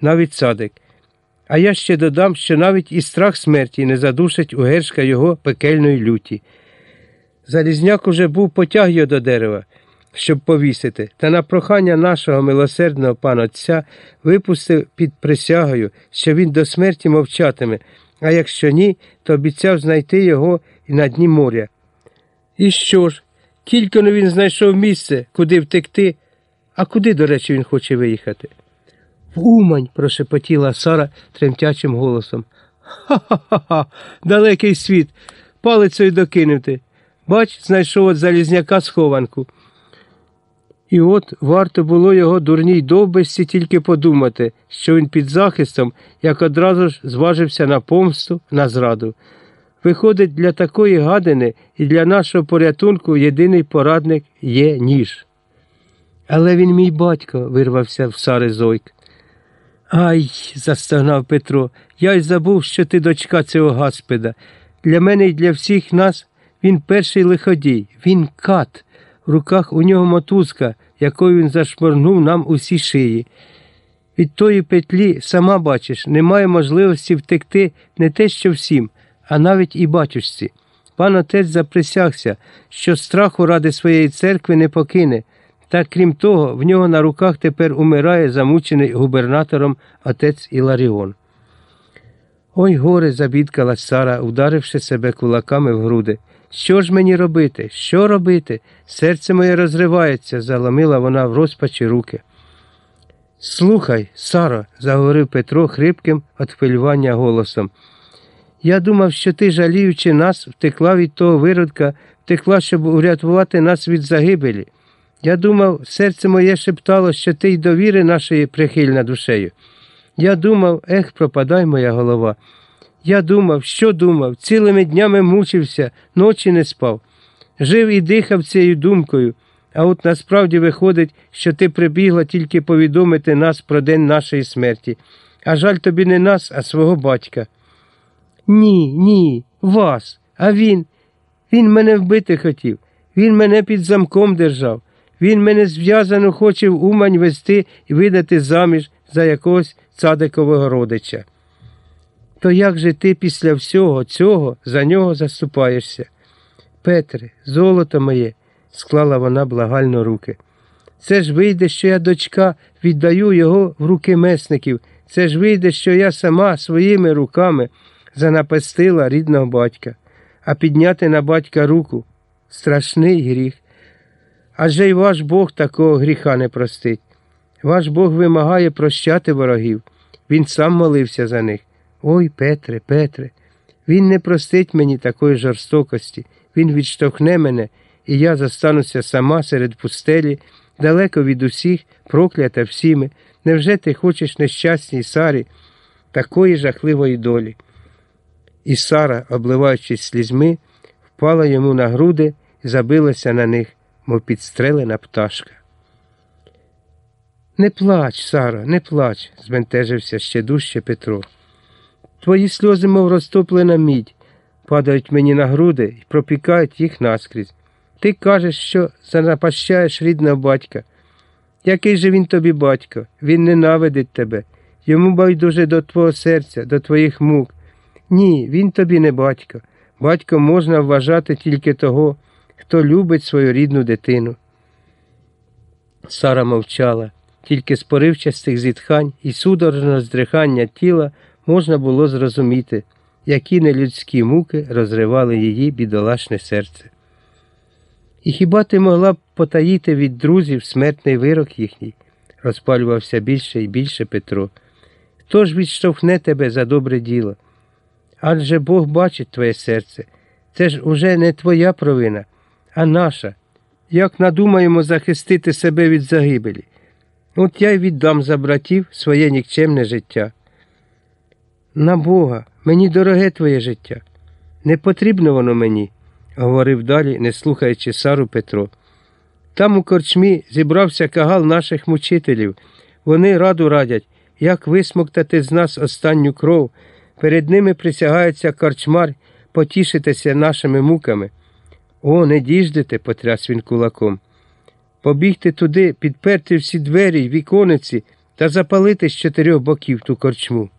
навіть садик. А я ще додам, що навіть і страх смерті не задушить у гершка його пекельної люті. Залізняк уже був потяг його до дерева, щоб повісити, та на прохання нашого милосердного пана отця випустив під присягою, що він до смерті мовчатиме, а якщо ні, то обіцяв знайти його і на дні моря. І що ж? Тільки но він знайшов місце, куди втекти, а куди, до речі, він хоче виїхати? Умань, прошепотіла Сара тремтячим голосом. Ха-ха-ха, далекий світ, палицею докинути. Бач, знайшов от залізняка схованку. І от варто було його дурній довбесті тільки подумати, що він під захистом, як одразу ж зважився на помсту, на зраду. Виходить, для такої гадини і для нашого порятунку єдиний порадник є ніж. Але він мій батько, вирвався в Сари Зойк. Ай, застогнав Петро, я й забув, що ти дочка цього гаспеда. Для мене і для всіх нас він перший лиходій, він кат. В руках у нього мотузка, якою він зашморгнув нам усі шиї. Від тої петлі, сама бачиш, немає можливості втекти не те, що всім, а навіть і батюшці. Пан отець заприсягся, що страху ради своєї церкви не покине. Та крім того, в нього на руках тепер умирає замучений губернатором отець Іларіон. Ой горе, забідкала Сара, ударивши себе кулаками в груди. Що ж мені робити? Що робити? Серце моє розривається, заломила вона в розпачі руки. Слухай, Сара, заговорив Петро хрипким від хвилювання голосом. Я думав, що ти, жаліючи нас, втекла від того виродка, втекла, щоб урятувати нас від загибелі. Я думав, серце моє шептало, що ти й довіри нашої прихильна душею. Я думав, ех, пропадай моя голова. Я думав, що думав, цілими днями мучився, ночі не спав. Жив і дихав цією думкою, а от насправді виходить, що ти прибігла тільки повідомити нас про день нашої смерті. А жаль тобі не нас, а свого батька. Ні, ні, вас. А він. Він мене вбити хотів. Він мене під замком держав. Він мене зв'язану хоче в Умань вести і видати заміж за якогось цадикового родича. То як же ти після всього цього за нього заступаєшся? Петре, золото моє, склала вона благально руки. Це ж вийде, що я дочка віддаю його в руки месників. Це ж вийде, що я сама своїми руками занапастила рідного батька, а підняти на батька руку страшний гріх. Адже й ваш Бог такого гріха не простить. Ваш Бог вимагає прощати ворогів. Він сам молився за них. Ой, Петре, Петре, він не простить мені такої жорстокості, він відштовхне мене, і я застануся сама серед пустелі, далеко від усіх, проклята всіми. Невже ти хочеш нещасній Сарі такої жахливої долі? І Сара, обливаючись слізьми, впала йому на груди і забилася на них, мов підстрелена пташка. Не плач, Сара, не плач, збентежився ще дужче Петро. Твої сльози, мов розтоплена мідь, падають мені на груди і пропікають їх наскрізь. Ти кажеш, що занапащаєш рідного батька. Який же він тобі батько? Він ненавидить тебе. Йому байдуже до твого серця, до твоїх мук. Ні, він тобі не батько. Батько можна вважати тільки того, хто любить свою рідну дитину. Сара мовчала, тільки з поривчастих зітхань і судорожного здрихання тіла можна було зрозуміти, які нелюдські муки розривали її бідолашне серце. І хіба ти могла б потаїти від друзів смертний вирок їхній? розпалювався більше і більше Петро. Хто ж відштовхне тебе за добре діло? Адже Бог бачить твоє серце. Це ж уже не твоя провина, а наша. Як надумаємо захистити себе від загибелі? От я й віддам за братів своє нікчемне життя. На Бога, мені дороге твоє життя. Не потрібно воно мені, говорив далі, не слухаючи Сару Петро. Там у корчмі зібрався кагал наших мучителів. Вони раду радять, як висмоктати з нас останню кров. Перед ними присягається корчмар потішитися нашими муками. О, не діждете, потряс він кулаком. Побігти туди, підперти всі двері й вікониці та запалити з чотирьох боків ту корчму.